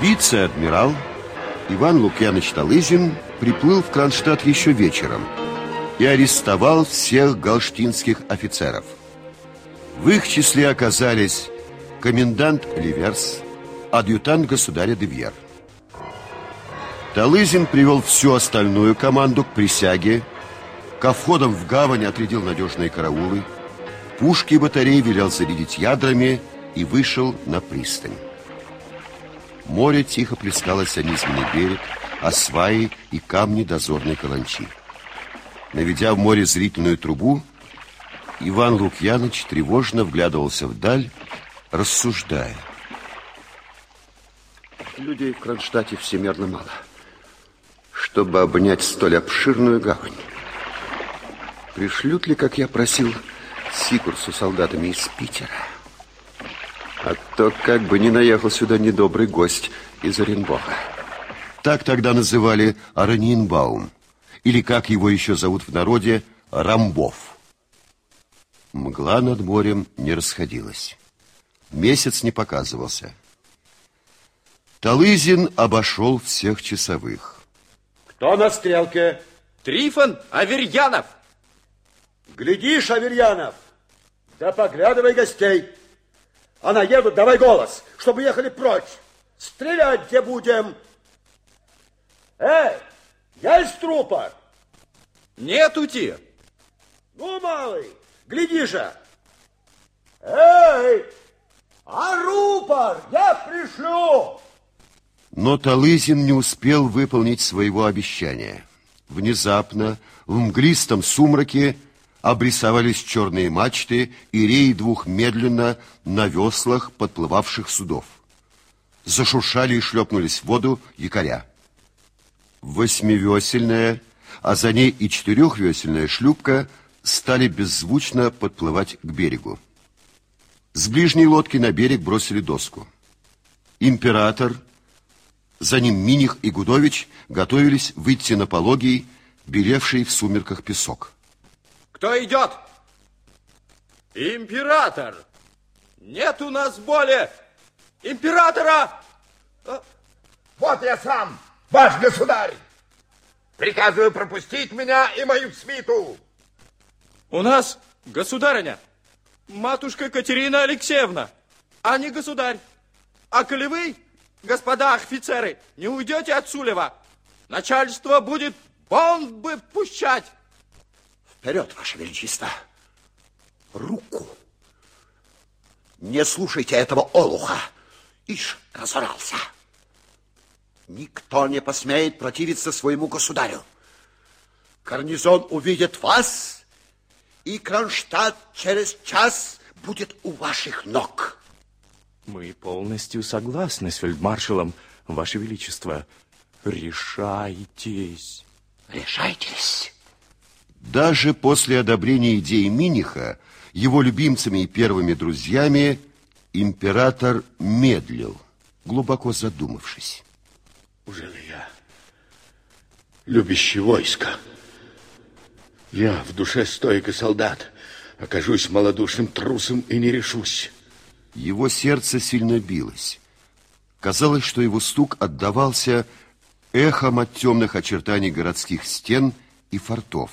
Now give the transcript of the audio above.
Вице-адмирал Иван Лукьянович Талызин приплыл в Кронштадт еще вечером и арестовал всех галштинских офицеров. В их числе оказались комендант Ливерс, адъютант государя Девьер. Талызин привел всю остальную команду к присяге, ко входам в гавань отрядил надежные караулы, пушки и батареи велел зарядить ядрами и вышел на пристань. Море тихо плескалось о низменный берег, о сваи и камни дозорной каланчи. Наведя в море зрительную трубу, Иван Лукьяныч тревожно вглядывался вдаль, рассуждая. Людей в Кронштадте всемерно мало, чтобы обнять столь обширную гавань. Пришлют ли, как я просил, Сикурсу солдатами из Питера? А то как бы не наехал сюда недобрый гость из Оренбурга. Так тогда называли Аранинбаум, или как его еще зовут в народе, Рамбов. Мгла над морем не расходилась. Месяц не показывался. Талызин обошел всех часовых. Кто на стрелке? Трифон Аверьянов. Глядишь, Аверьянов, да поглядывай гостей. А наедут, давай голос, чтобы ехали прочь. Стрелять где будем? Эй, есть трупа? Нету те. Ну, малый, гляди же. Эй, а рупор я пришлю. Но Талызин не успел выполнить своего обещания. Внезапно в мглистом сумраке обрисовались черные мачты и реи двух медленно на веслах подплывавших судов. Зашуршали и шлепнулись в воду якоря. Восьмивесельная, а за ней и четырехвесельная шлюпка стали беззвучно подплывать к берегу. С ближней лодки на берег бросили доску. Император, за ним Миних и Гудович готовились выйти на пологий, белевший в сумерках песок. Кто идет? Император! Нет у нас более императора! А? Вот я сам, ваш государь! Приказываю пропустить меня и мою свиту! У нас, государыня, матушка Катерина Алексеевна, а не государь. А коли вы, господа офицеры, не уйдете от Сулева, начальство будет бомбы пущать. Вперед, Ваше Величество! Руку! Не слушайте этого олуха! Ишь, разорался! Никто не посмеет противиться своему государю. Гарнизон увидит вас, и Кронштадт через час будет у ваших ног. Мы полностью согласны с фельдмаршалом, Ваше Величество. Решайтесь. Решайтесь. Даже после одобрения идеи Миниха, его любимцами и первыми друзьями, император медлил, глубоко задумавшись. Уже ли я любящий войско? Я в душе стойко солдат, окажусь малодушным трусом и не решусь. Его сердце сильно билось. Казалось, что его стук отдавался эхом от темных очертаний городских стен и фортов.